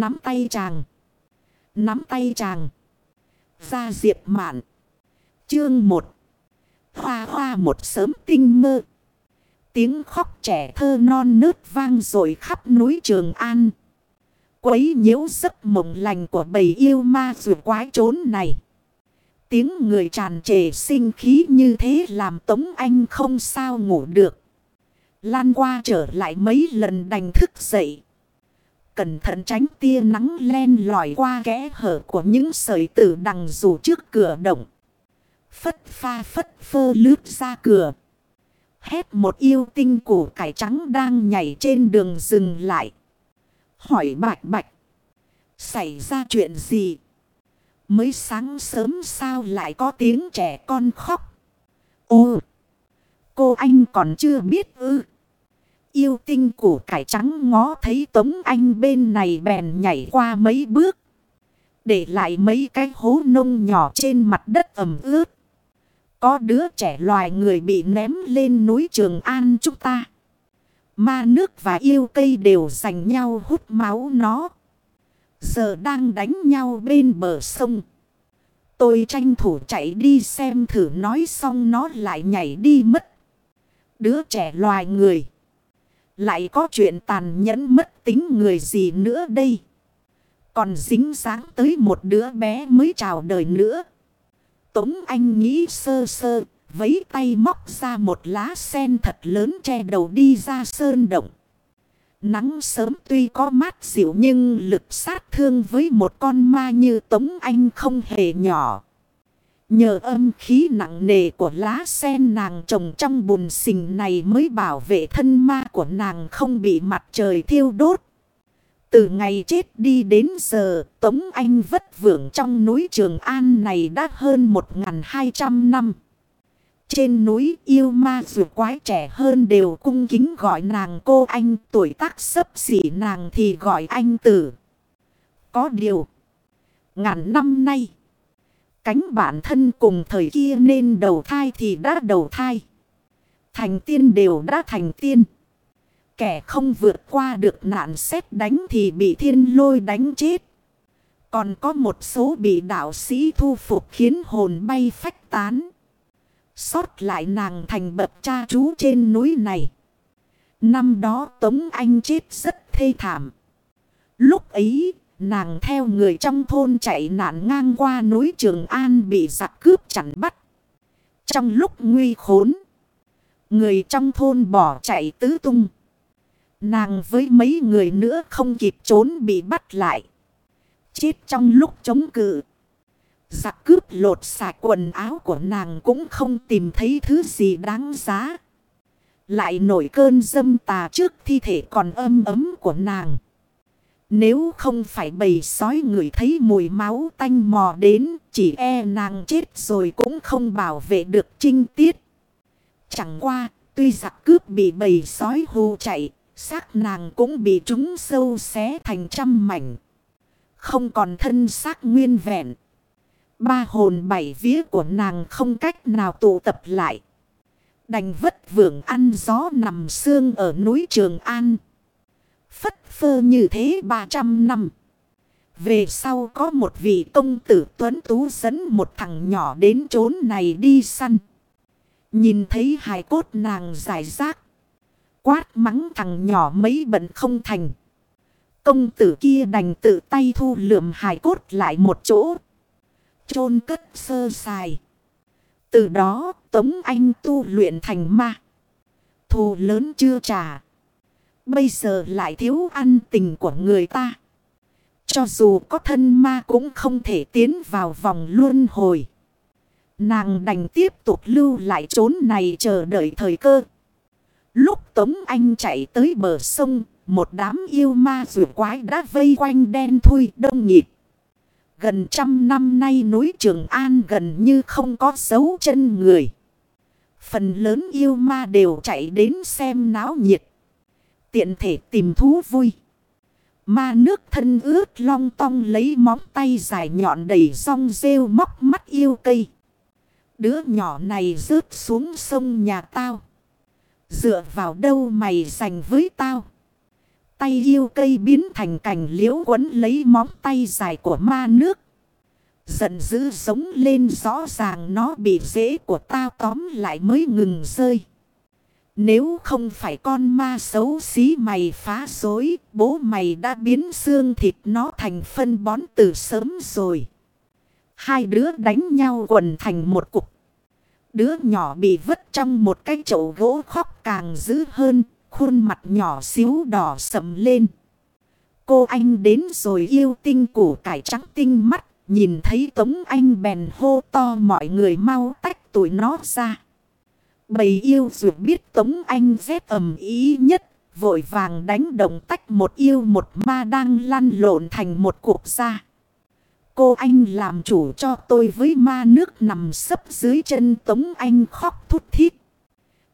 Nắm tay chàng. Nắm tay chàng. Ra diệp mạn. Chương 1. Hoa hoa một sớm tinh mơ. Tiếng khóc trẻ thơ non nớt vang rồi khắp núi Trường An. Quấy nhiễu giấc mộng lành của bầy yêu ma rùa quái trốn này. Tiếng người tràn trề sinh khí như thế làm Tống Anh không sao ngủ được. Lan qua trở lại mấy lần đành thức dậy. Cẩn thận tránh tia nắng len lỏi qua kẽ hở của những sợi tử đằng dù trước cửa động. Phất pha phất phơ lướt ra cửa. Hét một yêu tinh củ cải trắng đang nhảy trên đường dừng lại. Hỏi bạch bạch. Xảy ra chuyện gì? Mới sáng sớm sao lại có tiếng trẻ con khóc? Ô! Cô anh còn chưa biết ư. Yêu tinh củ cải trắng ngó thấy Tống Anh bên này bèn nhảy qua mấy bước. Để lại mấy cái hố nông nhỏ trên mặt đất ẩm ướt. Có đứa trẻ loài người bị ném lên núi Trường An chúng ta. Ma nước và yêu cây đều giành nhau hút máu nó. Giờ đang đánh nhau bên bờ sông. Tôi tranh thủ chạy đi xem thử nói xong nó lại nhảy đi mất. Đứa trẻ loài người. Lại có chuyện tàn nhẫn mất tính người gì nữa đây. Còn dính sáng tới một đứa bé mới chào đời nữa. Tống Anh nghĩ sơ sơ, vấy tay móc ra một lá sen thật lớn che đầu đi ra sơn động. Nắng sớm tuy có mát dịu nhưng lực sát thương với một con ma như Tống Anh không hề nhỏ. Nhờ âm khí nặng nề của lá sen nàng trồng trong bùn xình này mới bảo vệ thân ma của nàng không bị mặt trời thiêu đốt. Từ ngày chết đi đến giờ, Tống Anh vất vưởng trong núi Trường An này đã hơn 1.200 năm. Trên núi yêu ma dù quái trẻ hơn đều cung kính gọi nàng cô anh tuổi tác sấp xỉ nàng thì gọi anh tử. Có điều, ngàn năm nay, cánh bản thân cùng thời kia nên đầu thai thì đã đầu thai. Thành tiên đều đã thành tiên. Kẻ không vượt qua được nạn xét đánh thì bị thiên lôi đánh chết. Còn có một số bị đạo sĩ thu phục khiến hồn bay phách tán. Xót lại nàng thành bậc cha chú trên núi này. Năm đó Tống Anh chết rất thê thảm. Lúc ấy, nàng theo người trong thôn chạy nạn ngang qua núi Trường An bị giặc cướp chặn bắt. Trong lúc nguy khốn, người trong thôn bỏ chạy tứ tung. Nàng với mấy người nữa không kịp trốn bị bắt lại. Chết trong lúc chống cự. Giặc cướp lột sạch quần áo của nàng cũng không tìm thấy thứ gì đáng giá. Lại nổi cơn dâm tà trước thi thể còn âm ấm của nàng. Nếu không phải bầy sói người thấy mùi máu tanh mò đến, chỉ e nàng chết rồi cũng không bảo vệ được trinh tiết. Chẳng qua, tuy giặc cướp bị bầy sói hù chạy, xác nàng cũng bị chúng sâu xé thành trăm mảnh. Không còn thân xác nguyên vẹn. Ba hồn bảy vía của nàng không cách nào tụ tập lại. Đành vất vưởng ăn gió nằm xương ở núi Trường An. Phất phơ như thế 300 năm. Về sau có một vị công tử tuấn tú dẫn một thằng nhỏ đến chốn này đi săn. Nhìn thấy hài cốt nàng giải rác. Quát mắng thằng nhỏ mấy bận không thành. Công tử kia đành tự tay thu lượm hài cốt lại một chỗ chôn cất sơ sài. Từ đó Tống Anh tu luyện thành ma. Thù lớn chưa trả. Bây giờ lại thiếu ăn tình của người ta. Cho dù có thân ma cũng không thể tiến vào vòng luân hồi. Nàng đành tiếp tục lưu lại trốn này chờ đợi thời cơ. Lúc Tống Anh chạy tới bờ sông, một đám yêu ma rùa quái đã vây quanh đen thui đông nghịt. Gần trăm năm nay núi Trường An gần như không có dấu chân người. Phần lớn yêu ma đều chạy đến xem náo nhiệt. Tiện thể tìm thú vui. Ma nước thân ướt long tong lấy móng tay dài nhọn đầy song rêu móc mắt yêu cây. Đứa nhỏ này rớt xuống sông nhà tao. Dựa vào đâu mày dành với tao. tay yêu cây biến thành cành liễu quấn lấy móng tay dài của ma nước. Giận dữ giống lên rõ ràng nó bị dễ của tao tóm lại mới ngừng rơi. Nếu không phải con ma xấu xí mày phá dối, bố mày đã biến xương thịt nó thành phân bón từ sớm rồi. Hai đứa đánh nhau quần thành một cục. Đứa nhỏ bị vứt trong một cái chậu gỗ khóc càng dữ hơn, khuôn mặt nhỏ xíu đỏ sầm lên. Cô anh đến rồi yêu tinh củ cải trắng tinh mắt, nhìn thấy Tống Anh bèn hô to mọi người mau tách tụi nó ra. Bầy yêu dù biết Tống Anh rét ầm ý nhất, vội vàng đánh động tách một yêu một ma đang lăn lộn thành một cuộc ra. Cô anh làm chủ cho tôi với ma nước nằm sấp dưới chân Tống Anh khóc thút thít.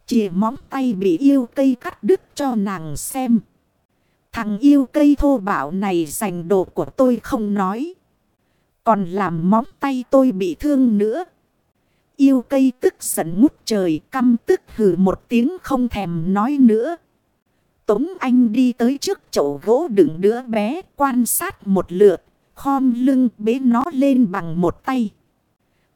Chìa móng tay bị yêu cây cắt đứt cho nàng xem. Thằng yêu cây thô bạo này giành đồ của tôi không nói. Còn làm móng tay tôi bị thương nữa. Yêu cây tức giận ngút trời, căm tức hừ một tiếng không thèm nói nữa. Tống Anh đi tới trước chậu gỗ đựng đứa bé, quan sát một lượt. Khom lưng bế nó lên bằng một tay.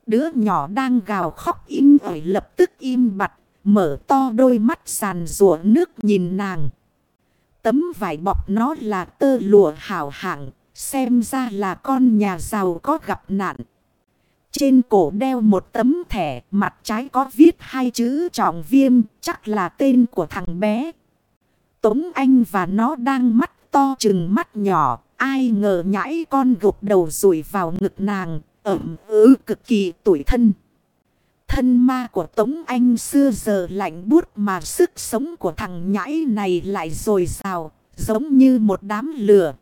Đứa nhỏ đang gào khóc im ỏi lập tức im bặt. Mở to đôi mắt sàn rùa nước nhìn nàng. Tấm vải bọc nó là tơ lụa hảo hạng. Xem ra là con nhà giàu có gặp nạn. Trên cổ đeo một tấm thẻ, mặt trái có viết hai chữ trọng viêm, chắc là tên của thằng bé. Tống Anh và nó đang mắt to chừng mắt nhỏ, ai ngờ nhãi con gục đầu rủi vào ngực nàng, ẩm ư cực kỳ tuổi thân. Thân ma của Tống Anh xưa giờ lạnh buốt mà sức sống của thằng nhãi này lại dồi dào, giống như một đám lửa.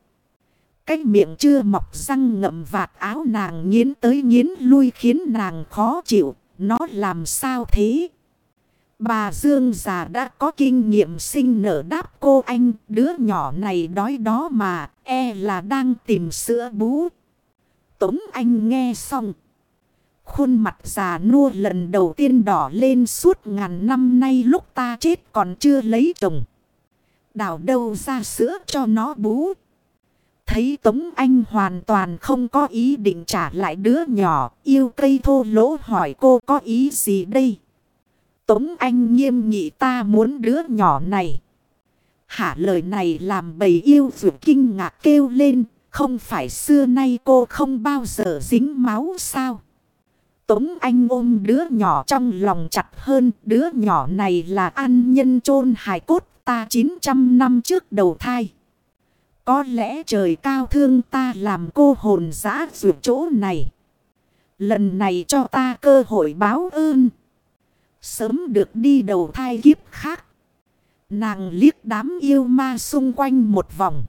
Cái miệng chưa mọc răng ngậm vạt áo nàng nghiến tới nghiến lui khiến nàng khó chịu. Nó làm sao thế? Bà Dương già đã có kinh nghiệm sinh nở đáp cô anh. Đứa nhỏ này đói đó mà. E là đang tìm sữa bú. Tống anh nghe xong. Khuôn mặt già nua lần đầu tiên đỏ lên suốt ngàn năm nay lúc ta chết còn chưa lấy chồng. Đảo đâu ra sữa cho nó bú. Thấy Tống Anh hoàn toàn không có ý định trả lại đứa nhỏ, yêu cây thô lỗ hỏi cô có ý gì đây? Tống Anh nghiêm nghị ta muốn đứa nhỏ này. Hả lời này làm bầy yêu vượt kinh ngạc kêu lên, không phải xưa nay cô không bao giờ dính máu sao? Tống Anh ôm đứa nhỏ trong lòng chặt hơn, đứa nhỏ này là an nhân chôn hài cốt ta 900 năm trước đầu thai. Có lẽ trời cao thương ta làm cô hồn giã ruột chỗ này. Lần này cho ta cơ hội báo ơn. Sớm được đi đầu thai kiếp khác. Nàng liếc đám yêu ma xung quanh một vòng.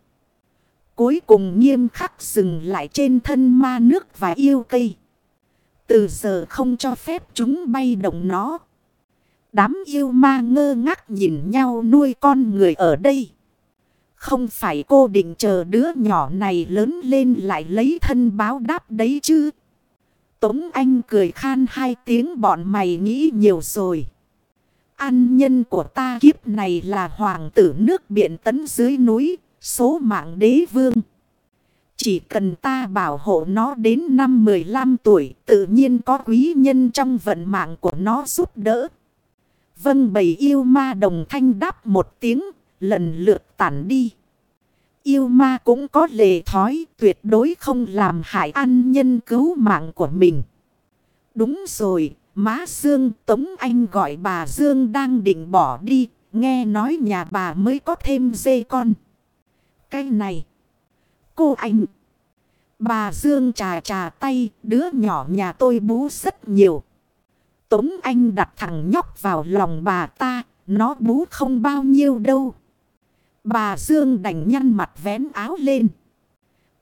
Cuối cùng nghiêm khắc dừng lại trên thân ma nước và yêu cây. Từ giờ không cho phép chúng bay động nó. Đám yêu ma ngơ ngác nhìn nhau nuôi con người ở đây. Không phải cô định chờ đứa nhỏ này lớn lên lại lấy thân báo đáp đấy chứ. Tống Anh cười khan hai tiếng bọn mày nghĩ nhiều rồi. An nhân của ta kiếp này là hoàng tử nước biển tấn dưới núi, số mạng đế vương. Chỉ cần ta bảo hộ nó đến năm 15 tuổi, tự nhiên có quý nhân trong vận mạng của nó giúp đỡ. Vâng bầy yêu ma đồng thanh đáp một tiếng, lần lượt tản đi. Yêu ma cũng có lệ thói tuyệt đối không làm hại an nhân cứu mạng của mình. Đúng rồi, má Dương Tống Anh gọi bà Dương đang định bỏ đi, nghe nói nhà bà mới có thêm dê con. Cái này, cô anh, bà Dương trà trà tay, đứa nhỏ nhà tôi bú rất nhiều. Tống Anh đặt thằng nhóc vào lòng bà ta, nó bú không bao nhiêu đâu. Bà Dương đành nhăn mặt vén áo lên.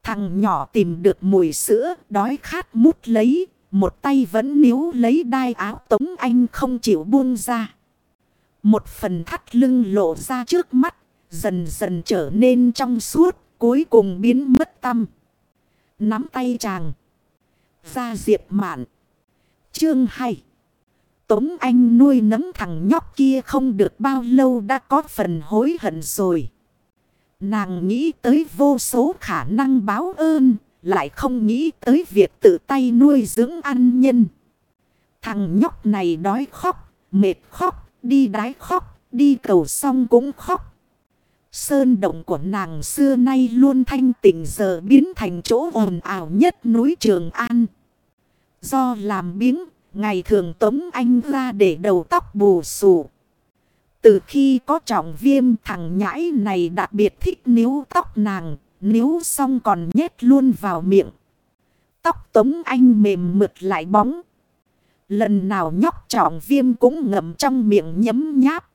Thằng nhỏ tìm được mùi sữa, đói khát mút lấy, một tay vẫn níu lấy đai áo Tống Anh không chịu buông ra. Một phần thắt lưng lộ ra trước mắt, dần dần trở nên trong suốt, cuối cùng biến mất tâm. Nắm tay chàng. Ra diệp mạn. Chương 2 Tống Anh nuôi nấng thằng nhóc kia không được bao lâu đã có phần hối hận rồi. Nàng nghĩ tới vô số khả năng báo ơn, lại không nghĩ tới việc tự tay nuôi dưỡng ăn nhân. Thằng nhóc này đói khóc, mệt khóc, đi đái khóc, đi cầu xong cũng khóc. Sơn động của nàng xưa nay luôn thanh tịnh giờ biến thành chỗ ồn ào nhất núi Trường An. Do làm biếng, ngày thường Tống Anh ra để đầu tóc bù xù. Từ khi có trọng viêm thằng nhãi này đặc biệt thích níu tóc nàng, níu xong còn nhét luôn vào miệng. Tóc Tống Anh mềm mượt lại bóng. Lần nào nhóc trọng viêm cũng ngậm trong miệng nhấm nháp.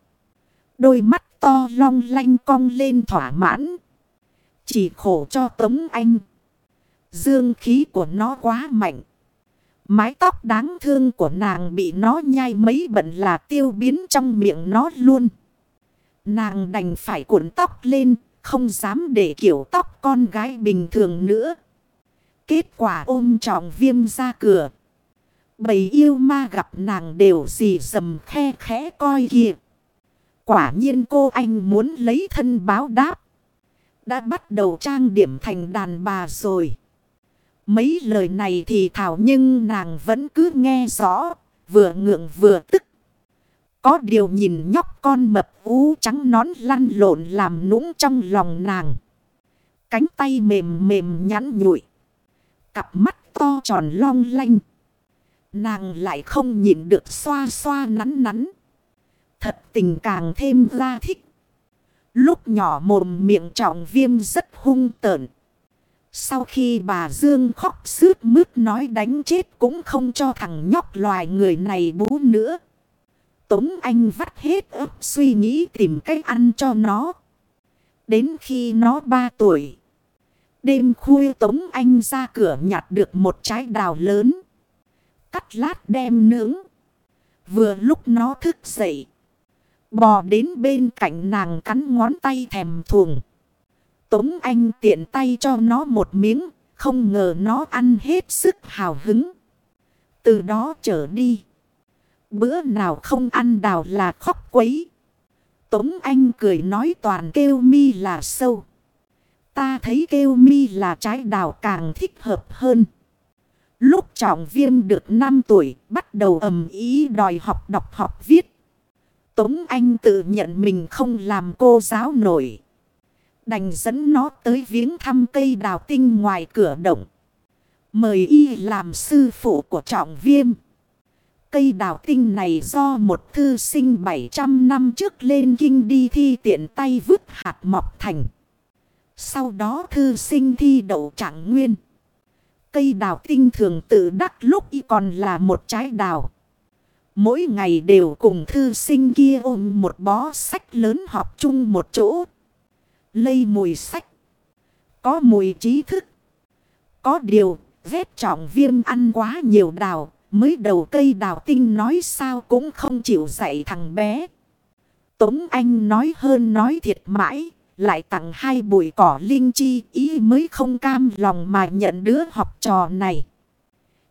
Đôi mắt to long lanh cong lên thỏa mãn. Chỉ khổ cho Tống Anh. Dương khí của nó quá mạnh. Mái tóc đáng thương của nàng bị nó nhai mấy bận là tiêu biến trong miệng nó luôn. Nàng đành phải cuộn tóc lên, không dám để kiểu tóc con gái bình thường nữa. Kết quả ôm trọng viêm ra cửa. Bầy yêu ma gặp nàng đều gì dầm khe khẽ coi kìa. Quả nhiên cô anh muốn lấy thân báo đáp. Đã bắt đầu trang điểm thành đàn bà rồi. Mấy lời này thì thảo nhưng nàng vẫn cứ nghe rõ, vừa ngượng vừa tức. Có điều nhìn nhóc con mập ú trắng nón lăn lộn làm nũng trong lòng nàng. Cánh tay mềm mềm nhắn nhụi. Cặp mắt to tròn long lanh. Nàng lại không nhìn được xoa xoa nắn nắn. Thật tình càng thêm ra thích. Lúc nhỏ mồm miệng trọng viêm rất hung tợn. Sau khi bà Dương khóc sướt mướt nói đánh chết cũng không cho thằng nhóc loài người này bú nữa. Tống Anh vắt hết ấp suy nghĩ tìm cách ăn cho nó. Đến khi nó 3 tuổi. Đêm khuya Tống Anh ra cửa nhặt được một trái đào lớn. Cắt lát đem nướng. Vừa lúc nó thức dậy. Bò đến bên cạnh nàng cắn ngón tay thèm thuồng. Tống Anh tiện tay cho nó một miếng, không ngờ nó ăn hết sức hào hứng. Từ đó trở đi. Bữa nào không ăn đào là khóc quấy. Tống Anh cười nói toàn kêu mi là sâu. Ta thấy kêu mi là trái đào càng thích hợp hơn. Lúc trọng viêm được 5 tuổi bắt đầu ầm ý đòi học đọc học viết. Tống Anh tự nhận mình không làm cô giáo nổi. Đành dẫn nó tới viếng thăm cây đào tinh ngoài cửa động. Mời y làm sư phụ của trọng viêm. Cây đào tinh này do một thư sinh 700 năm trước lên kinh đi thi tiện tay vứt hạt mọc thành. Sau đó thư sinh thi đậu trạng nguyên. Cây đào tinh thường tự đắc lúc y còn là một trái đào. Mỗi ngày đều cùng thư sinh kia ôm một bó sách lớn học chung một chỗ. Lây mùi sách. Có mùi trí thức. Có điều, vết trọng viêm ăn quá nhiều đào. Mới đầu cây đào tinh nói sao cũng không chịu dạy thằng bé. Tống Anh nói hơn nói thiệt mãi. Lại tặng hai bụi cỏ linh chi ý mới không cam lòng mà nhận đứa học trò này.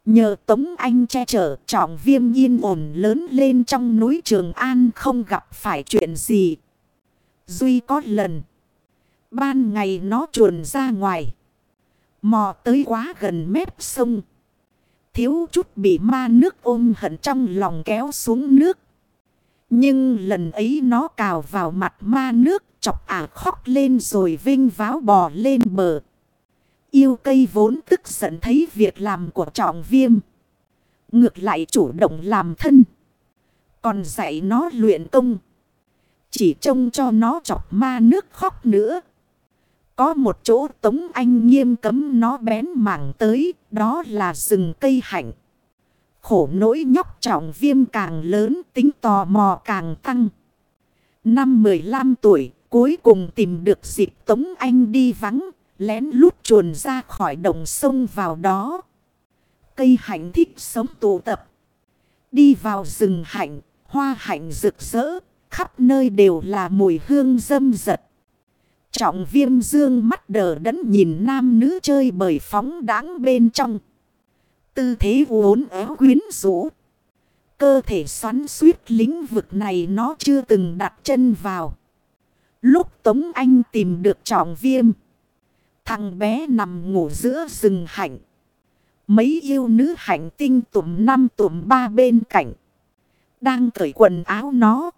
Nhờ Tống Anh che chở trọng viêm yên ổn lớn lên trong núi Trường An không gặp phải chuyện gì. Duy có lần. Ban ngày nó chuồn ra ngoài. Mò tới quá gần mép sông. Thiếu chút bị ma nước ôm hận trong lòng kéo xuống nước. Nhưng lần ấy nó cào vào mặt ma nước, chọc ả khóc lên rồi vinh váo bò lên bờ. Yêu cây vốn tức giận thấy việc làm của trọng viêm. Ngược lại chủ động làm thân. Còn dạy nó luyện công. Chỉ trông cho nó chọc ma nước khóc nữa. Có một chỗ Tống Anh nghiêm cấm nó bén mảng tới, đó là rừng cây hạnh. Khổ nỗi nhóc trọng viêm càng lớn, tính tò mò càng tăng. Năm 15 tuổi, cuối cùng tìm được dịp Tống Anh đi vắng, lén lút chuồn ra khỏi đồng sông vào đó. Cây hạnh thích sống tụ tập. Đi vào rừng hạnh, hoa hạnh rực rỡ, khắp nơi đều là mùi hương dâm dật. Trọng viêm dương mắt đờ đẫn nhìn nam nữ chơi bởi phóng đáng bên trong. Tư thế uốn éo quyến rũ. Cơ thể xoắn suýt lĩnh vực này nó chưa từng đặt chân vào. Lúc Tống Anh tìm được trọng viêm. Thằng bé nằm ngủ giữa rừng hạnh. Mấy yêu nữ hạnh tinh tụm năm tụm ba bên cạnh. Đang cởi quần áo nó.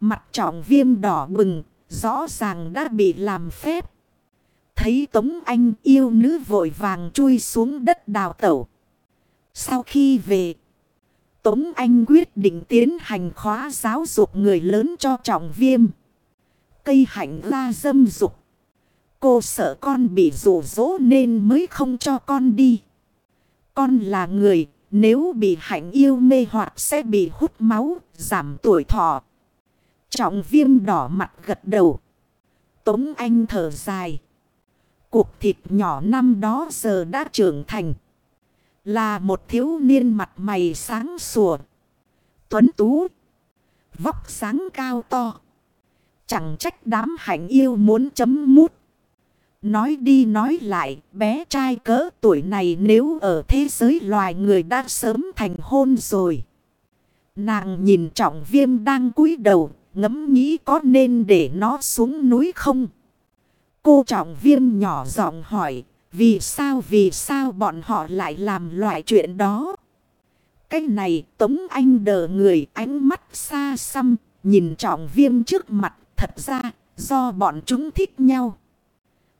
Mặt trọng viêm đỏ bừng. Rõ ràng đã bị làm phép. Thấy Tống Anh yêu nữ vội vàng chui xuống đất đào tẩu. Sau khi về. Tống Anh quyết định tiến hành khóa giáo dục người lớn cho trọng viêm. Cây hạnh la dâm dục. Cô sợ con bị rủ rỗ nên mới không cho con đi. Con là người, nếu bị hạnh yêu mê hoặc sẽ bị hút máu, giảm tuổi thọ. Trọng viêm đỏ mặt gật đầu. Tống Anh thở dài. Cuộc thịt nhỏ năm đó giờ đã trưởng thành. Là một thiếu niên mặt mày sáng sủa. Tuấn tú. Vóc sáng cao to. Chẳng trách đám hạnh yêu muốn chấm mút. Nói đi nói lại, bé trai cỡ tuổi này nếu ở thế giới loài người đã sớm thành hôn rồi. Nàng nhìn trọng viêm đang cúi đầu, ngẫm nghĩ có nên để nó xuống núi không? Cô trọng viêm nhỏ giọng hỏi, vì sao vì sao bọn họ lại làm loại chuyện đó? Cái này Tống Anh đờ người ánh mắt xa xăm, nhìn trọng viêm trước mặt thật ra do bọn chúng thích nhau.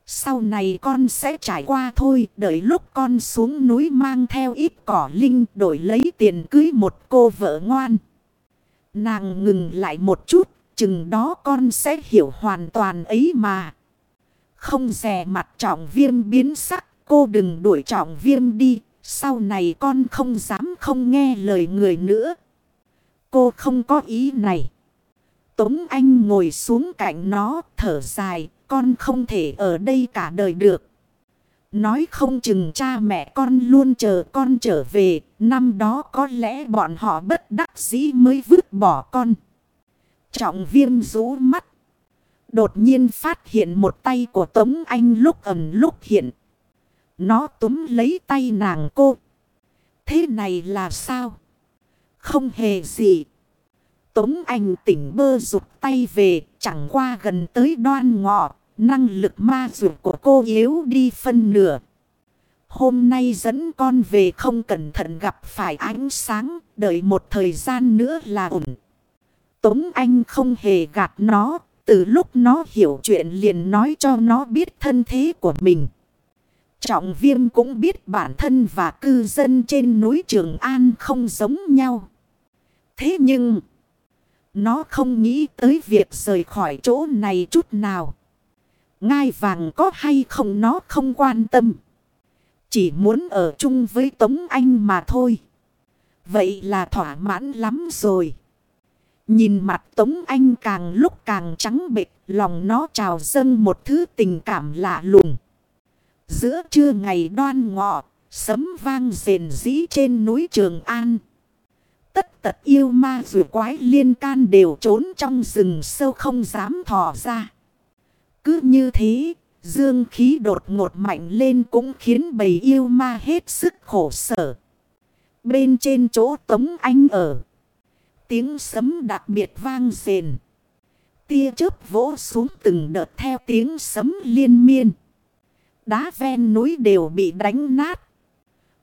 Sau này con sẽ trải qua thôi, đợi lúc con xuống núi mang theo ít cỏ linh đổi lấy tiền cưới một cô vợ ngoan. Nàng ngừng lại một chút, chừng đó con sẽ hiểu hoàn toàn ấy mà. Không rè mặt trọng viêm biến sắc, cô đừng đuổi trọng viêm đi, sau này con không dám không nghe lời người nữa. Cô không có ý này. Tống Anh ngồi xuống cạnh nó, thở dài, con không thể ở đây cả đời được. Nói không chừng cha mẹ con luôn chờ con trở về, năm đó có lẽ bọn họ bất đắc dĩ mới vứt bỏ con. Trọng viêm rú mắt. Đột nhiên phát hiện một tay của Tống Anh lúc ẩn lúc hiện. Nó túm lấy tay nàng cô. Thế này là sao? Không hề gì. Tống Anh tỉnh bơ rụt tay về, chẳng qua gần tới đoan ngọ, năng lực ma rụt của cô yếu đi phân nửa. Hôm nay dẫn con về không cẩn thận gặp phải ánh sáng, đợi một thời gian nữa là ổn. Tống Anh không hề gạt nó, từ lúc nó hiểu chuyện liền nói cho nó biết thân thế của mình. Trọng viêm cũng biết bản thân và cư dân trên núi Trường An không giống nhau. Thế nhưng... Nó không nghĩ tới việc rời khỏi chỗ này chút nào. Ngai vàng có hay không nó không quan tâm. Chỉ muốn ở chung với Tống Anh mà thôi. Vậy là thỏa mãn lắm rồi. Nhìn mặt Tống Anh càng lúc càng trắng bệch, lòng nó trào dâng một thứ tình cảm lạ lùng. Giữa trưa ngày đoan ngọ, sấm vang rền rĩ trên núi Trường An. Tất tật yêu ma rùa quái liên can đều trốn trong rừng sâu không dám thò ra. Cứ như thế, dương khí đột ngột mạnh lên cũng khiến bầy yêu ma hết sức khổ sở. Bên trên chỗ Tống Anh ở. Tiếng sấm đặc biệt vang rền. Tia chớp vỗ xuống từng đợt theo tiếng sấm liên miên. Đá ven núi đều bị đánh nát.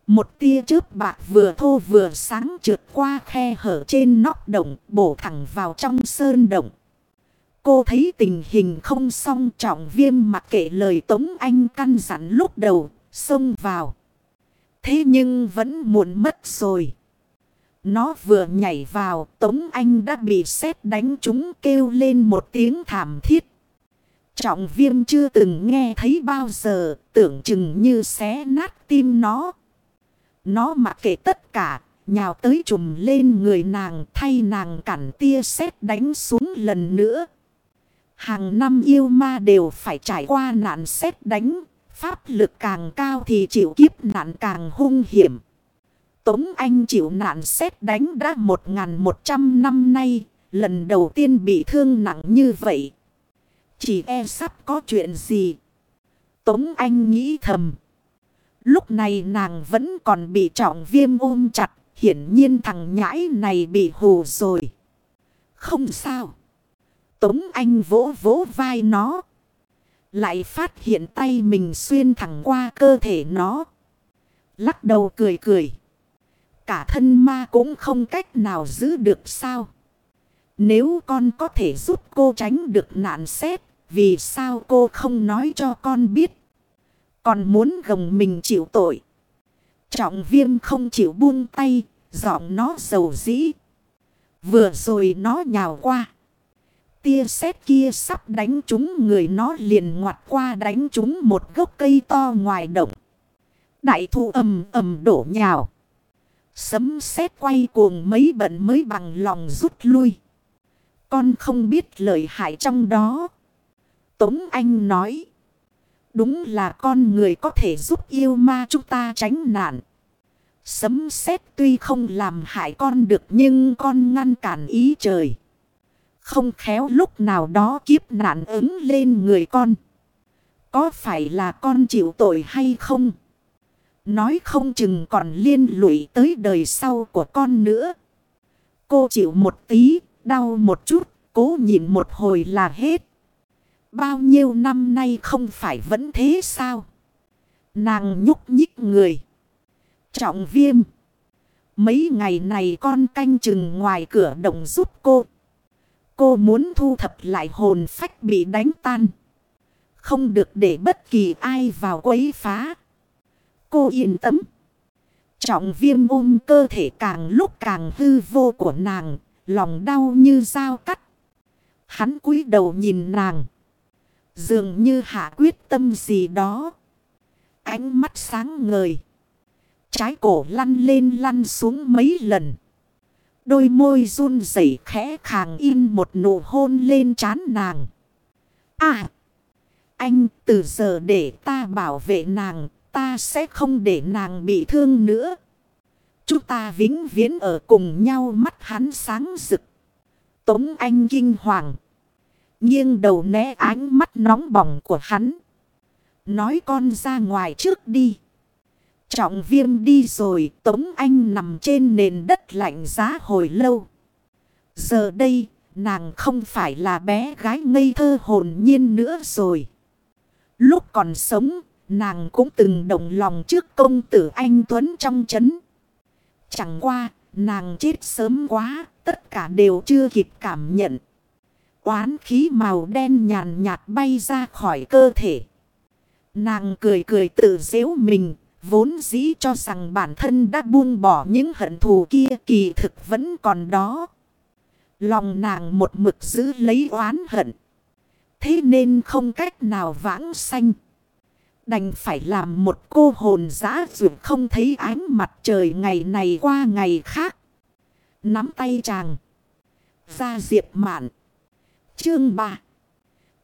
Một tia chớp bạc vừa thô vừa sáng trượt qua khe hở trên nóc động, bổ thẳng vào trong sơn động. Cô thấy tình hình không song trọng viêm mặc kệ lời Tống Anh căn dặn lúc đầu, xông vào. Thế nhưng vẫn muộn mất rồi. Nó vừa nhảy vào, Tống Anh đã bị sét đánh chúng kêu lên một tiếng thảm thiết. Trọng viêm chưa từng nghe thấy bao giờ, tưởng chừng như xé nát tim nó. Nó mặc kệ tất cả, nhào tới trùm lên người nàng thay nàng cản tia sét đánh xuống lần nữa. Hàng năm yêu ma đều phải trải qua nạn xét đánh, pháp lực càng cao thì chịu kiếp nạn càng hung hiểm. Tống Anh chịu nạn xét đánh đã 1.100 năm nay, lần đầu tiên bị thương nặng như vậy. Chỉ e sắp có chuyện gì. Tống Anh nghĩ thầm. Lúc này nàng vẫn còn bị trọng viêm ôm chặt. Hiển nhiên thằng nhãi này bị hù rồi. Không sao. Tống Anh vỗ vỗ vai nó. Lại phát hiện tay mình xuyên thẳng qua cơ thể nó. Lắc đầu cười cười. Cả thân ma cũng không cách nào giữ được sao. Nếu con có thể giúp cô tránh được nạn xét. Vì sao cô không nói cho con biết. Còn muốn gồng mình chịu tội. Trọng viêm không chịu buông tay. Giọng nó dầu dĩ. Vừa rồi nó nhào qua. Tia sét kia sắp đánh trúng người nó liền ngoặt qua đánh trúng một gốc cây to ngoài động. Đại thụ ầm ầm đổ nhào. Sấm sét quay cuồng mấy bận mới bằng lòng rút lui. Con không biết lợi hại trong đó. Tống Anh nói. Đúng là con người có thể giúp yêu ma chúng ta tránh nạn. Sấm sét tuy không làm hại con được nhưng con ngăn cản ý trời. Không khéo lúc nào đó kiếp nạn ứng lên người con. Có phải là con chịu tội hay không? Nói không chừng còn liên lụy tới đời sau của con nữa. Cô chịu một tí, đau một chút, cố nhìn một hồi là hết. Bao nhiêu năm nay không phải vẫn thế sao? Nàng nhúc nhích người. Trọng viêm. Mấy ngày này con canh chừng ngoài cửa động giúp cô. Cô muốn thu thập lại hồn phách bị đánh tan. Không được để bất kỳ ai vào quấy phá. Cô yên tâm. Trọng viêm ôm cơ thể càng lúc càng hư vô của nàng. Lòng đau như dao cắt. Hắn cúi đầu nhìn nàng. Dường như hạ quyết tâm gì đó. Ánh mắt sáng ngời. Trái cổ lăn lên lăn xuống mấy lần. Đôi môi run rẩy khẽ khàng in một nụ hôn lên trán nàng. À! Anh từ giờ để ta bảo vệ nàng, ta sẽ không để nàng bị thương nữa. Chúng ta vĩnh viễn ở cùng nhau mắt hắn sáng rực. Tống anh kinh hoàng. Nghiêng đầu né ánh mắt nóng bỏng của hắn. Nói con ra ngoài trước đi. Trọng viêm đi rồi, Tống Anh nằm trên nền đất lạnh giá hồi lâu. Giờ đây, nàng không phải là bé gái ngây thơ hồn nhiên nữa rồi. Lúc còn sống, nàng cũng từng động lòng trước công tử anh Tuấn trong chấn. Chẳng qua, nàng chết sớm quá, tất cả đều chưa kịp cảm nhận. Oán khí màu đen nhàn nhạt bay ra khỏi cơ thể. Nàng cười cười tự dễu mình, Vốn dĩ cho rằng bản thân đã buông bỏ những hận thù kia, kỳ thực vẫn còn đó. Lòng nàng một mực giữ lấy oán hận. Thế nên không cách nào vãng sanh. Đành phải làm một cô hồn giã dù không thấy ánh mặt trời ngày này qua ngày khác. Nắm tay chàng. Ra diệp mạn. Chương 3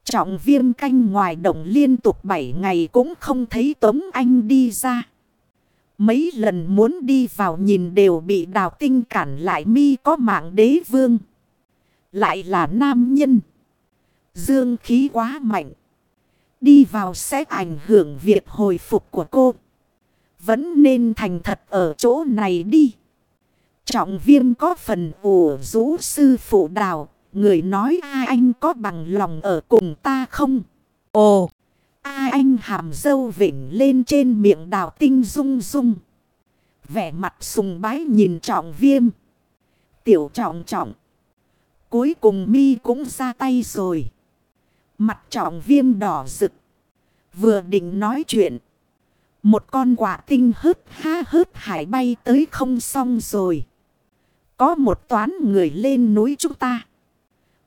Trọng viêm canh ngoài động liên tục 7 ngày cũng không thấy Tống Anh đi ra. Mấy lần muốn đi vào nhìn đều bị đào tinh cản lại mi có mạng đế vương. Lại là nam nhân. Dương khí quá mạnh. Đi vào sẽ ảnh hưởng việc hồi phục của cô. Vẫn nên thành thật ở chỗ này đi. Trọng viêm có phần ủ rũ sư phụ đào Người nói a anh có bằng lòng ở cùng ta không? Ồ! a anh hàm dâu vỉnh lên trên miệng đào tinh rung rung. Vẻ mặt sùng bái nhìn trọng viêm. Tiểu trọng trọng. Cuối cùng mi cũng ra tay rồi. Mặt trọng viêm đỏ rực. Vừa định nói chuyện. Một con quả tinh hớt ha hớt hải bay tới không xong rồi. Có một toán người lên núi chúng ta.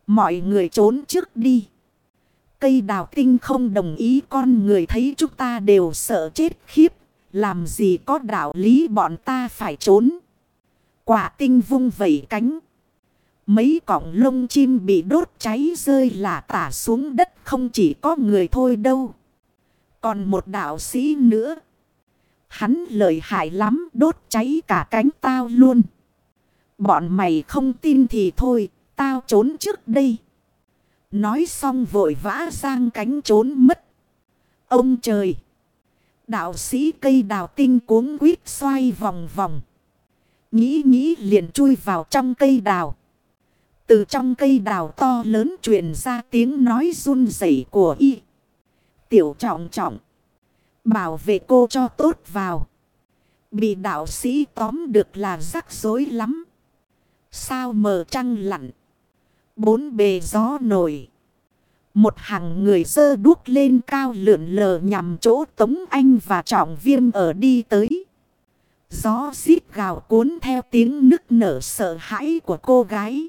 Mọi người trốn trước đi. Cây đào tinh không đồng ý con người thấy chúng ta đều sợ chết khiếp. Làm gì có đạo lý bọn ta phải trốn. Quả tinh vung vẩy cánh. Mấy cọng lông chim bị đốt cháy rơi là tả xuống đất không chỉ có người thôi đâu. Còn một đạo sĩ nữa. Hắn lợi hại lắm đốt cháy cả cánh tao luôn. Bọn mày không tin thì thôi, tao trốn trước đây. Nói xong vội vã sang cánh trốn mất. Ông trời! Đạo sĩ cây đào tinh cuống quýt xoay vòng vòng. Nghĩ nghĩ liền chui vào trong cây đào. Từ trong cây đào to lớn truyền ra tiếng nói run rẩy của y. Tiểu trọng trọng. Bảo vệ cô cho tốt vào. Bị đạo sĩ tóm được là rắc rối lắm. Sao mờ trăng lặn. Bốn bề gió nổi. Một hàng người dơ đuốc lên cao lượn lờ nhằm chỗ Tống Anh và Trọng Viêm ở đi tới. Gió xít gào cuốn theo tiếng nức nở sợ hãi của cô gái.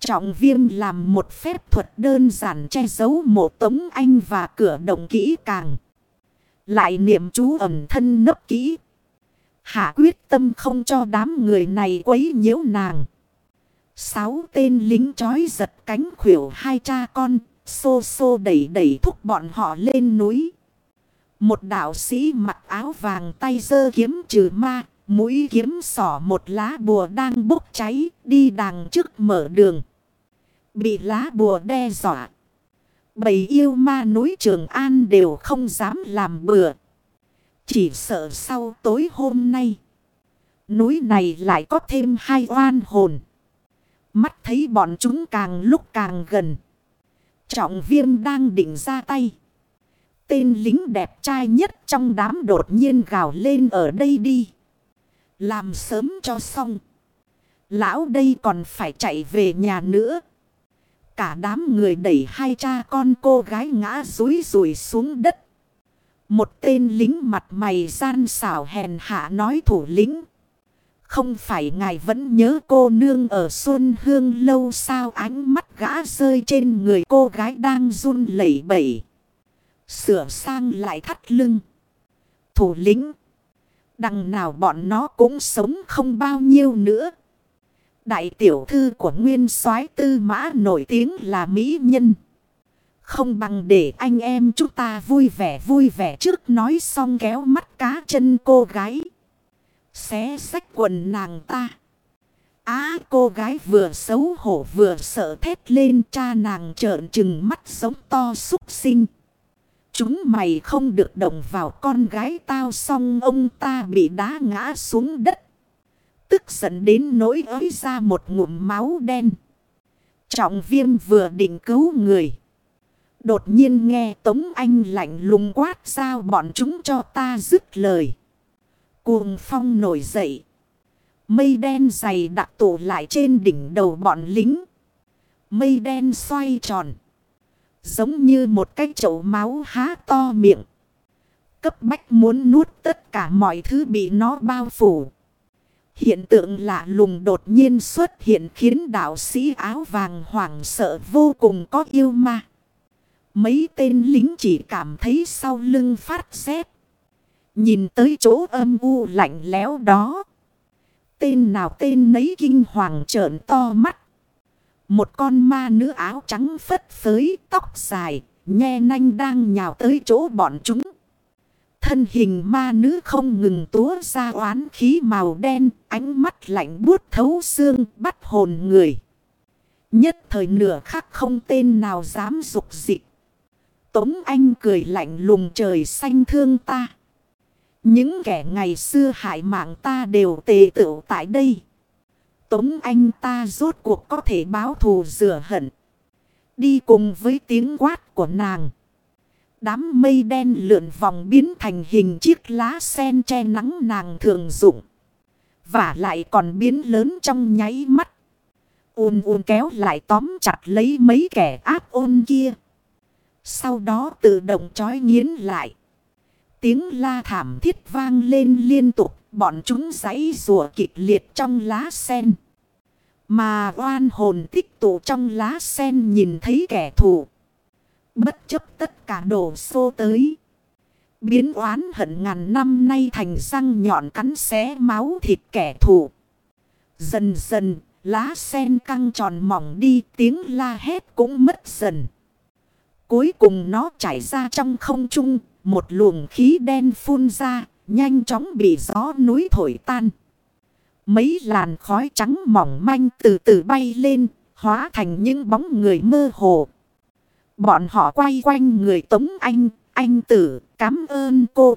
Trọng viêm làm một phép thuật đơn giản che giấu mộ Tống Anh và cửa động kỹ càng. Lại niệm chú ẩm thân nấp kỹ. Hạ quyết tâm không cho đám người này quấy nhiễu nàng. Sáu tên lính trói giật cánh khuỷu hai cha con, xô xô đẩy đẩy thúc bọn họ lên núi. Một đạo sĩ mặc áo vàng tay dơ kiếm trừ ma, mũi kiếm sỏ một lá bùa đang bốc cháy, đi đằng trước mở đường. Bị lá bùa đe dọa. Bầy yêu ma núi Trường An đều không dám làm bừa. Chỉ sợ sau tối hôm nay. Núi này lại có thêm hai oan hồn. Mắt thấy bọn chúng càng lúc càng gần. Trọng viêm đang định ra tay. Tên lính đẹp trai nhất trong đám đột nhiên gào lên ở đây đi. Làm sớm cho xong. Lão đây còn phải chạy về nhà nữa. Cả đám người đẩy hai cha con cô gái ngã rúi rủi xuống đất. Một tên lính mặt mày gian xảo hèn hạ nói thủ lĩnh. Không phải ngài vẫn nhớ cô nương ở Xuân Hương lâu sao ánh mắt gã rơi trên người cô gái đang run lẩy bẩy. Sửa sang lại thắt lưng. Thủ lĩnh. Đằng nào bọn nó cũng sống không bao nhiêu nữa. Đại tiểu thư của nguyên soái tư mã nổi tiếng là mỹ nhân. Không bằng để anh em chúng ta vui vẻ vui vẻ trước nói xong kéo mắt cá chân cô gái. Xé sách quần nàng ta. Á, cô gái vừa xấu hổ vừa sợ thét lên, cha nàng trợn trừng mắt sống to xúc sinh. Chúng mày không được động vào con gái tao xong ông ta bị đá ngã xuống đất. Tức giận đến nỗi ới ra một ngụm máu đen. Trọng viêm vừa định cứu người. Đột nhiên nghe Tống Anh lạnh lùng quát, sao bọn chúng cho ta dứt lời. Cuồng phong nổi dậy. Mây đen dày đặc tụ lại trên đỉnh đầu bọn lính. Mây đen xoay tròn. Giống như một cái chậu máu há to miệng. Cấp bách muốn nuốt tất cả mọi thứ bị nó bao phủ. Hiện tượng lạ lùng đột nhiên xuất hiện khiến đạo sĩ áo vàng hoảng sợ vô cùng có yêu ma. Mấy tên lính chỉ cảm thấy sau lưng phát xét. Nhìn tới chỗ âm u lạnh lẽo đó. Tên nào tên nấy kinh hoàng trợn to mắt. Một con ma nữ áo trắng phất phới tóc dài, nhe nanh đang nhào tới chỗ bọn chúng. Thân hình ma nữ không ngừng túa ra oán khí màu đen, ánh mắt lạnh buốt thấu xương bắt hồn người. Nhất thời nửa khắc không tên nào dám dục dịch. Tống Anh cười lạnh lùng trời xanh thương ta. Những kẻ ngày xưa hại mạng ta đều tề tựu tại đây. Tống Anh ta rốt cuộc có thể báo thù rửa hận. Đi cùng với tiếng quát của nàng. Đám mây đen lượn vòng biến thành hình chiếc lá sen che nắng nàng thường dụng. Và lại còn biến lớn trong nháy mắt. Ún ún kéo lại tóm chặt lấy mấy kẻ áp ôn kia. Sau đó tự động trói nghiến lại. Tiếng la thảm thiết vang lên liên tục. Bọn chúng giấy rùa kịch liệt trong lá sen. Mà oan hồn tích tụ trong lá sen nhìn thấy kẻ thù. Bất chấp tất cả đổ xô tới. Biến oán hận ngàn năm nay thành răng nhọn cắn xé máu thịt kẻ thù. Dần dần, lá sen căng tròn mỏng đi tiếng la hét cũng mất dần. Cuối cùng nó chảy ra trong không trung, một luồng khí đen phun ra, nhanh chóng bị gió núi thổi tan. Mấy làn khói trắng mỏng manh từ từ bay lên, hóa thành những bóng người mơ hồ. Bọn họ quay quanh người Tống Anh, anh tử, cảm ơn cô.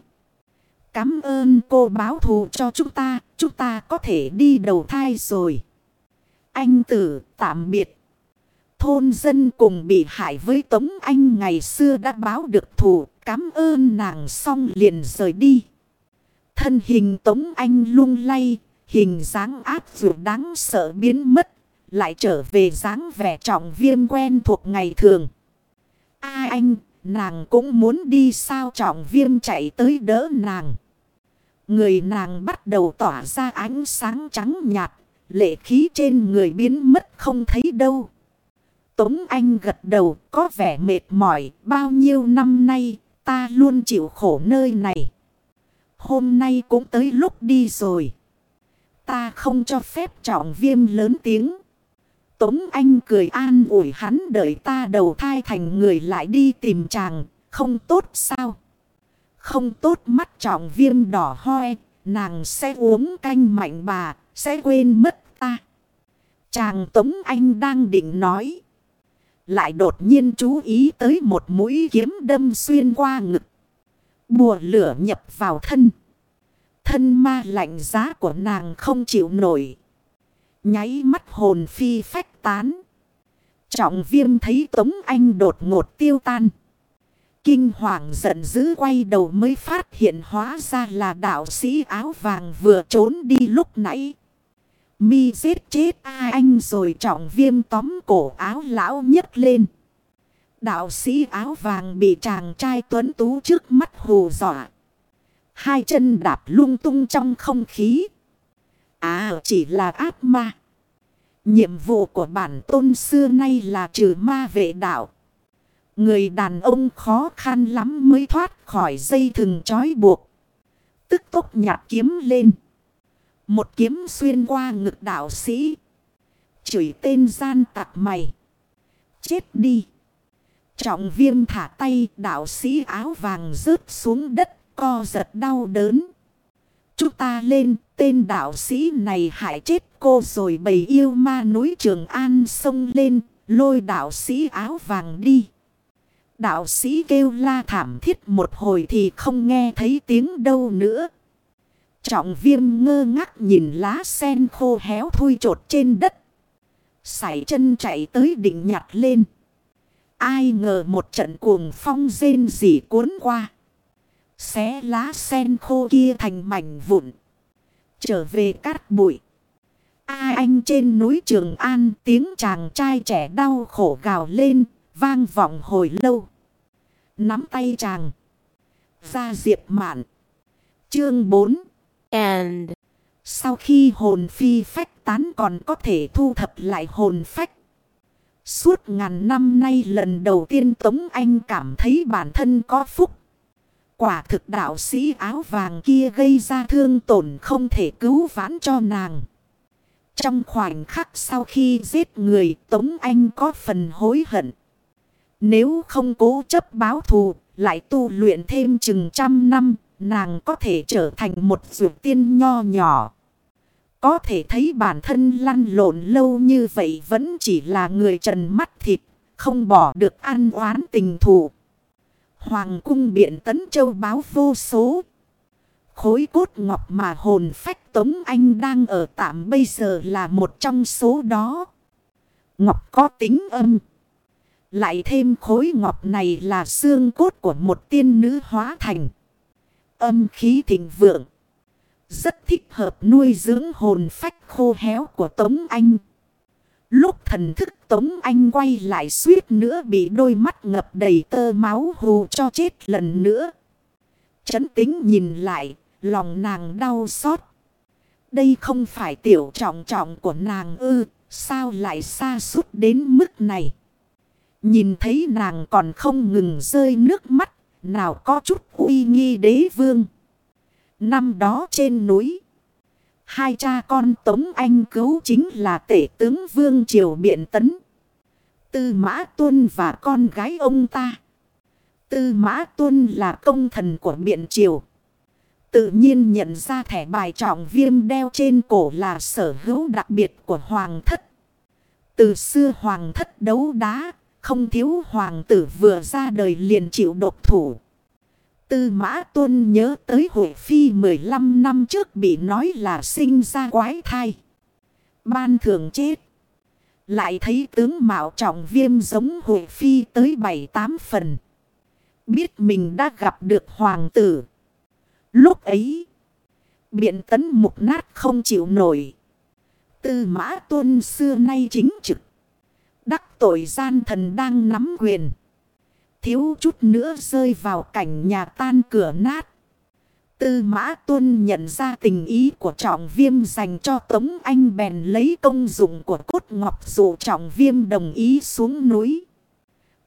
Cảm ơn cô báo thù cho chúng ta, chúng ta có thể đi đầu thai rồi. Anh tử tạm biệt. Thôn dân cùng bị hại với Tống Anh ngày xưa đã báo được thù. Cảm ơn nàng xong liền rời đi. Thân hình Tống Anh lung lay. Hình dáng áp dù đáng sợ biến mất. Lại trở về dáng vẻ trọng viêm quen thuộc ngày thường. A anh, nàng cũng muốn đi sao trọng viêm chạy tới đỡ nàng. Người nàng bắt đầu tỏa ra ánh sáng trắng nhạt. Lệ khí trên người biến mất không thấy đâu. Tống Anh gật đầu, có vẻ mệt mỏi. Bao nhiêu năm nay, ta luôn chịu khổ nơi này. Hôm nay cũng tới lúc đi rồi. Ta không cho phép trọng viêm lớn tiếng. Tống Anh cười an ủi hắn đợi ta đầu thai thành người lại đi tìm chàng. Không tốt sao? Không tốt mắt trọng viêm đỏ hoe. Nàng sẽ uống canh mạnh bà. Sẽ quên mất ta. Chàng Tống Anh đang định nói. Lại đột nhiên chú ý tới một mũi kiếm đâm xuyên qua ngực. Bùa lửa nhập vào thân. Thân ma lạnh giá của nàng không chịu nổi. Nháy mắt hồn phi phách tán. Trọng viêm thấy Tống Anh đột ngột tiêu tan. Kinh hoàng giận dữ quay đầu mới phát hiện hóa ra là đạo sĩ áo vàng vừa trốn đi lúc nãy. Mi giết chết ai anh rồi trọng viêm tóm cổ áo lão nhấc lên. Đạo sĩ áo vàng bị chàng trai tuấn tú trước mắt hù dọa. Hai chân đạp lung tung trong không khí. À chỉ là ác ma. Nhiệm vụ của bản tôn xưa nay là trừ ma vệ đạo. Người đàn ông khó khăn lắm mới thoát khỏi dây thừng trói buộc. Tức tốc nhặt kiếm lên. Một kiếm xuyên qua ngực đạo sĩ. Chửi tên gian tặc mày. Chết đi. Trọng viêm thả tay, đạo sĩ áo vàng rớt xuống đất, co giật đau đớn. Chúng ta lên, tên đạo sĩ này hại chết cô rồi bầy yêu ma núi Trường An sông lên, lôi đạo sĩ áo vàng đi. Đạo sĩ kêu la thảm thiết một hồi thì không nghe thấy tiếng đâu nữa. Trọng viêm ngơ ngác nhìn lá sen khô héo thui trột trên đất. Sải chân chạy tới đỉnh nhặt lên. Ai ngờ một trận cuồng phong rên rỉ cuốn qua. Xé lá sen khô kia thành mảnh vụn. Trở về cát bụi. Ai anh trên núi Trường An tiếng chàng trai trẻ đau khổ gào lên. Vang vọng hồi lâu. Nắm tay chàng. Ra diệp mạn. Chương 4 And sau khi hồn phi phách tán còn có thể thu thập lại hồn phách. Suốt ngàn năm nay lần đầu tiên Tống Anh cảm thấy bản thân có phúc. Quả thực đạo sĩ áo vàng kia gây ra thương tổn không thể cứu vãn cho nàng. Trong khoảnh khắc sau khi giết người Tống Anh có phần hối hận. Nếu không cố chấp báo thù, lại tu luyện thêm chừng trăm năm, nàng có thể trở thành một dược tiên nho nhỏ. Có thể thấy bản thân lăn lộn lâu như vậy vẫn chỉ là người trần mắt thịt, không bỏ được ăn oán tình thù. Hoàng cung biện tấn châu báo vô số. Khối cốt ngọc mà hồn phách Tống Anh đang ở tạm bây giờ là một trong số đó. Ngọc có tính âm. Lại thêm khối ngọc này là xương cốt của một tiên nữ hóa thành âm khí thịnh vượng. Rất thích hợp nuôi dưỡng hồn phách khô héo của Tống Anh. Lúc thần thức Tống Anh quay lại suýt nữa bị đôi mắt ngập đầy tơ máu hù cho chết lần nữa. Chấn tính nhìn lại, lòng nàng đau xót. Đây không phải tiểu trọng trọng của nàng ư, sao lại xa suốt đến mức này. Nhìn thấy nàng còn không ngừng rơi nước mắt nào có chút uy nghi đế vương. Năm đó trên núi. Hai cha con Tống Anh cứu chính là tể tướng Vương Triều Biện Tấn. Tư Mã Tuân và con gái ông ta. Tư Mã Tuân là công thần của Biện Triều. Tự nhiên nhận ra thẻ bài trọng viêm đeo trên cổ là sở hữu đặc biệt của Hoàng thất. Từ xưa Hoàng thất đấu đá không thiếu hoàng tử vừa ra đời liền chịu độc thủ. Tư mã tuân nhớ tới hội phi 15 năm trước bị nói là sinh ra quái thai. Ban thường chết. Lại thấy tướng mạo trọng viêm giống hội phi tới bảy tám phần. Biết mình đã gặp được hoàng tử. Lúc ấy, biện tấn mục nát không chịu nổi. Tư mã tuân xưa nay chính trực. Đắc tội gian thần đang nắm quyền. Thiếu chút nữa rơi vào cảnh nhà tan cửa nát. Tư mã tuân nhận ra tình ý của trọng viêm dành cho Tống Anh bèn lấy công dụng của cốt ngọc dụ trọng viêm đồng ý xuống núi.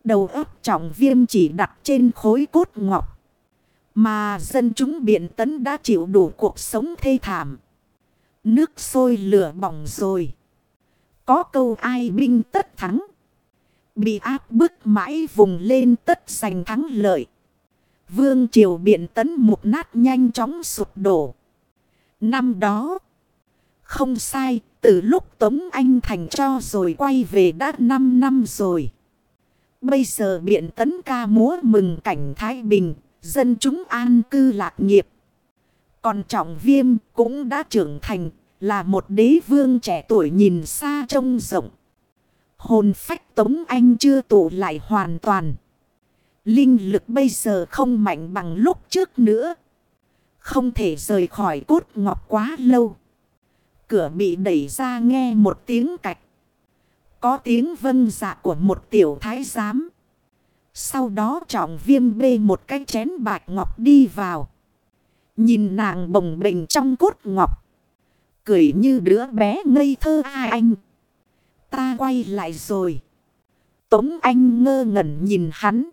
Đầu ấp trọng viêm chỉ đặt trên khối cốt ngọc. Mà dân chúng biện tấn đã chịu đủ cuộc sống thê thảm. Nước sôi lửa bỏng rồi. Có câu ai binh tất thắng. Bị áp bức mãi vùng lên tất giành thắng lợi. Vương triều biện tấn mục nát nhanh chóng sụp đổ. Năm đó. Không sai. Từ lúc Tống Anh Thành cho rồi quay về đã 5 năm rồi. Bây giờ biện tấn ca múa mừng cảnh Thái Bình. Dân chúng an cư lạc nghiệp. Còn trọng viêm cũng đã trưởng thành. Là một đế vương trẻ tuổi nhìn xa trông rộng. Hồn phách Tống Anh chưa tụ lại hoàn toàn. Linh lực bây giờ không mạnh bằng lúc trước nữa. Không thể rời khỏi cốt ngọc quá lâu. Cửa bị đẩy ra nghe một tiếng cạch. Có tiếng vân dạ của một tiểu thái giám. Sau đó trọng viêm bê một cái chén bạch ngọc đi vào. Nhìn nàng bồng bềnh trong cốt ngọc. Cười như đứa bé ngây thơ ai anh. Ta quay lại rồi. Tống Anh ngơ ngẩn nhìn hắn.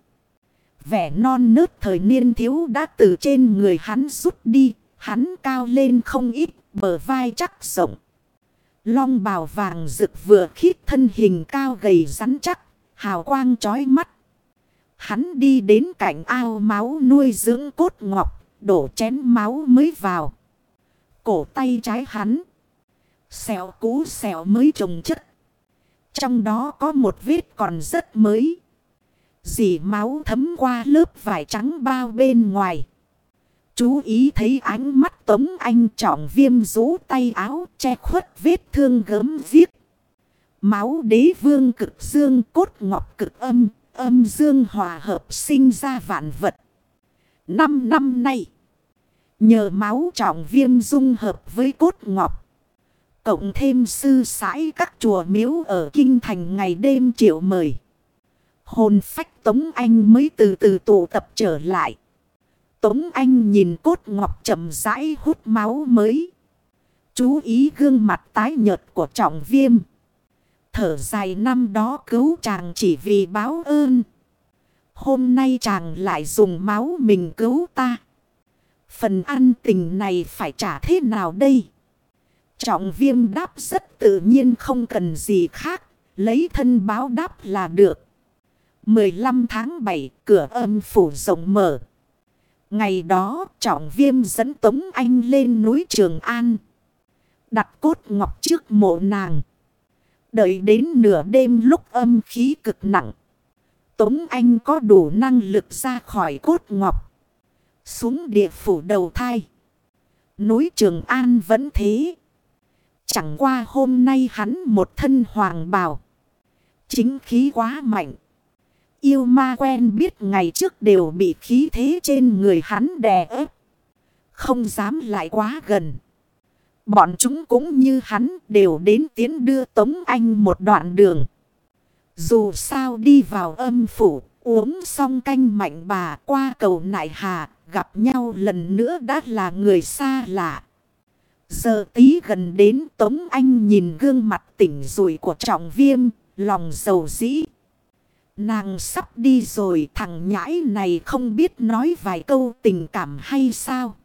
Vẻ non nớt thời niên thiếu đã từ trên người hắn rút đi. Hắn cao lên không ít, bờ vai chắc rộng. Long bào vàng rực vừa khít thân hình cao gầy rắn chắc, hào quang trói mắt. Hắn đi đến cạnh ao máu nuôi dưỡng cốt ngọc, đổ chén máu mới vào. Cổ tay trái hắn. Xẹo cũ xẹo mới trồng chất. Trong đó có một vết còn rất mới. Dì máu thấm qua lớp vải trắng bao bên ngoài. Chú ý thấy ánh mắt Tống Anh trọng viêm rú tay áo che khuất vết thương gớm viết. Máu đế vương cực dương cốt ngọc cực âm, âm dương hòa hợp sinh ra vạn vật. Năm năm nay, nhờ máu trọng viêm dung hợp với cốt ngọc. Cộng thêm sư sãi các chùa miếu ở kinh thành ngày đêm triệu mời. Hồn phách Tống Anh mới từ từ tụ tập trở lại. Tống Anh nhìn cốt ngọc chậm rãi hút máu mới. Chú ý gương mặt tái nhợt của trọng viêm. Thở dài năm đó cứu chàng chỉ vì báo ơn. Hôm nay chàng lại dùng máu mình cứu ta. Phần ăn tình này phải trả thế nào đây? Trọng viêm đáp rất tự nhiên không cần gì khác. Lấy thân báo đáp là được. 15 tháng 7 cửa âm phủ rộng mở. Ngày đó, trọng viêm dẫn Tống Anh lên núi Trường An. Đặt cốt ngọc trước mộ nàng. Đợi đến nửa đêm lúc âm khí cực nặng. Tống Anh có đủ năng lực ra khỏi cốt ngọc. Xuống địa phủ đầu thai. Núi Trường An vẫn thế. Chẳng qua hôm nay hắn một thân hoàng bào. Chính khí quá mạnh. Yêu ma quen biết ngày trước đều bị khí thế trên người hắn đè ép. Không dám lại quá gần. Bọn chúng cũng như hắn đều đến tiến đưa Tống Anh một đoạn đường. Dù sao đi vào âm phủ, uống xong canh mạnh bà qua cầu nại hà, gặp nhau lần nữa đã là người xa lạ. Giờ tí gần đến Tống Anh nhìn gương mặt tỉnh rủi của trọng viêm, lòng dầu dĩ. Nàng sắp đi rồi thằng nhãi này không biết nói vài câu tình cảm hay sao.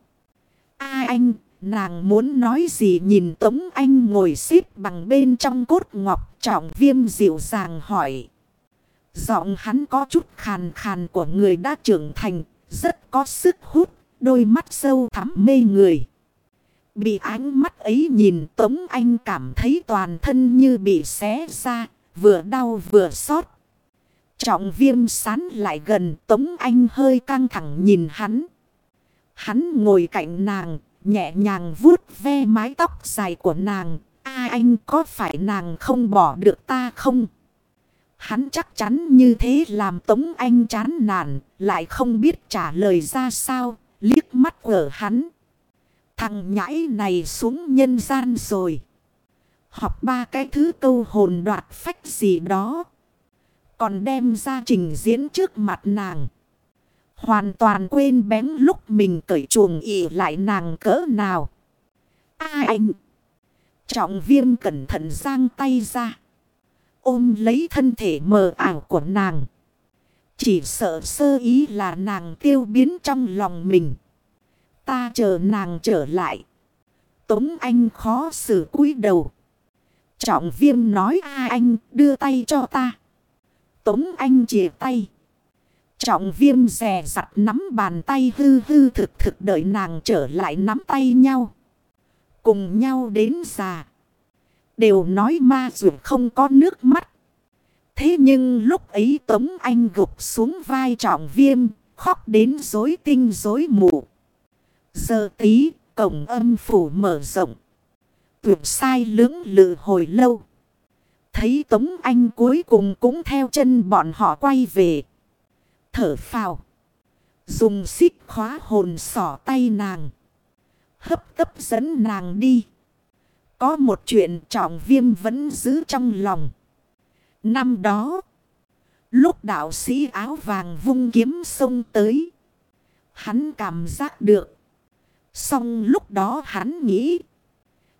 A anh, nàng muốn nói gì nhìn Tống Anh ngồi xếp bằng bên trong cốt ngọc trọng viêm dịu dàng hỏi. Giọng hắn có chút khàn khàn của người đã trưởng thành, rất có sức hút, đôi mắt sâu thắm mê người. Bị ánh mắt ấy nhìn Tống Anh cảm thấy toàn thân như bị xé ra, vừa đau vừa xót. Trọng viêm sán lại gần Tống Anh hơi căng thẳng nhìn hắn. Hắn ngồi cạnh nàng, nhẹ nhàng vuốt ve mái tóc dài của nàng. A anh có phải nàng không bỏ được ta không? Hắn chắc chắn như thế làm Tống Anh chán nản, lại không biết trả lời ra sao, liếc mắt ở hắn. Thằng nhãi này xuống nhân gian rồi. Học ba cái thứ câu hồn đoạt phách gì đó. Còn đem ra trình diễn trước mặt nàng. Hoàn toàn quên bén lúc mình cởi chuồng ỉ lại nàng cỡ nào. A anh! Trọng viêm cẩn thận giang tay ra. Ôm lấy thân thể mờ ảo của nàng. Chỉ sợ sơ ý là nàng tiêu biến trong lòng mình. Ta chờ nàng trở lại. Tống Anh khó xử cúi đầu. Trọng viêm nói, a anh, đưa tay cho ta. Tống Anh chìa tay. Trọng viêm rè rặt nắm bàn tay hư hư thực thực đợi nàng trở lại nắm tay nhau. Cùng nhau đến già. Đều nói ma dù không có nước mắt. Thế nhưng lúc ấy Tống Anh gục xuống vai trọng viêm, khóc đến dối tinh dối mù. Giờ tí, cổng âm phủ mở rộng. Tuyệt sai lưỡng lự hồi lâu. Thấy Tống Anh cuối cùng cũng theo chân bọn họ quay về. Thở phào. Dùng xích khóa hồn sỏ tay nàng. Hấp tấp dẫn nàng đi. Có một chuyện trọng viêm vẫn giữ trong lòng. Năm đó. Lúc đạo sĩ áo vàng vung kiếm sông tới. Hắn cảm giác được. Xong lúc đó hắn nghĩ.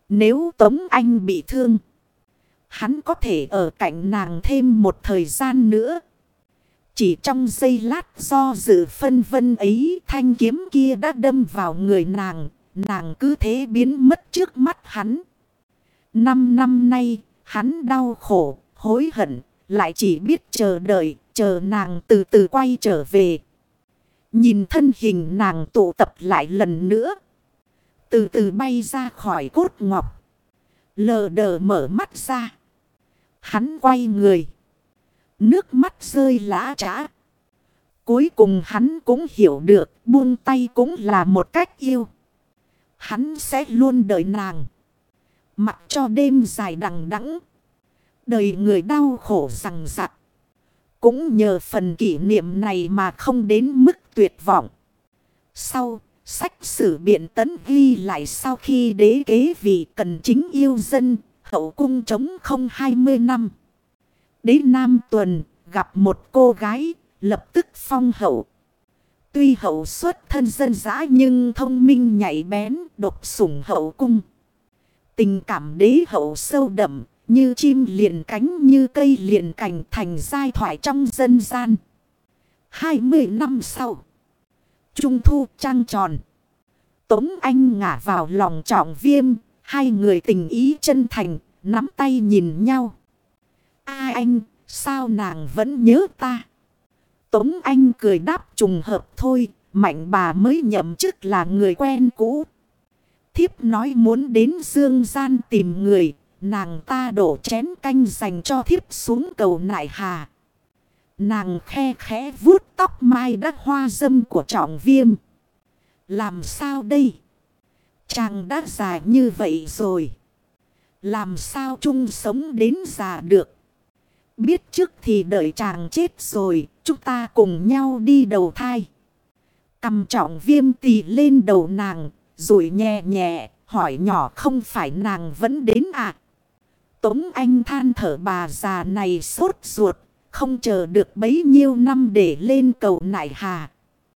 Nếu Tống Anh bị thương. Hắn có thể ở cạnh nàng thêm một thời gian nữa. Chỉ trong giây lát do dự phân vân ấy, thanh kiếm kia đã đâm vào người nàng. Nàng cứ thế biến mất trước mắt hắn. Năm năm nay hắn đau khổ, hối hận, lại chỉ biết chờ đợi, chờ nàng từ từ quay trở về. Nhìn thân hình nàng tụ tập lại lần nữa. Từ từ bay ra khỏi cốt ngọc. Lờ đờ mở mắt ra. Hắn quay người. Nước mắt rơi lã trã. Cuối cùng hắn cũng hiểu được buông tay cũng là một cách yêu. Hắn sẽ luôn đợi nàng. Mặc cho đêm dài đằng đẵng Đời người đau khổ rằng rặt. Cũng nhờ phần kỷ niệm này mà không đến mức tuyệt vọng. Sau, sách sử biện tấn ghi lại sau khi đế kế vị cần chính yêu dân, hậu cung chống không 20 năm. Đế Nam Tuần gặp một cô gái, lập tức phong hậu. Tuy hậu xuất thân dân dã nhưng thông minh nhạy bén, độc sủng hậu cung. Tình cảm đế hậu sâu đậm, như chim liền cánh như cây liền cành thành giai thoại trong dân gian. 20 năm sau. Trung thu trăng tròn. Tống Anh ngả vào lòng trọng viêm. Hai người tình ý chân thành. Nắm tay nhìn nhau. A anh, sao nàng vẫn nhớ ta? Tống Anh cười đáp trùng hợp thôi. Mạnh bà mới nhậm chức là người quen cũ. Thiếp nói muốn đến dương gian tìm người. Nàng ta đổ chén canh dành cho thiếp xuống cầu nại hà. Nàng khe khẽ vuốt tóc mai đắt hoa dâm của trọng viêm. Làm sao đây? Chàng đã già như vậy rồi. Làm sao chung sống đến già được? Biết trước thì đợi chàng chết rồi. Chúng ta cùng nhau đi đầu thai. Cầm trọng viêm tì lên đầu nàng. Rồi nhẹ nhẹ hỏi nhỏ không phải nàng vẫn đến à? Tống Anh than thở bà già này sốt ruột, không chờ được bấy nhiêu năm để lên cầu nại hà.